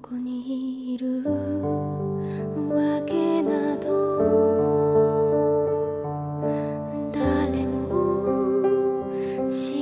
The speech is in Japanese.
ここにいるわけなど誰も知らない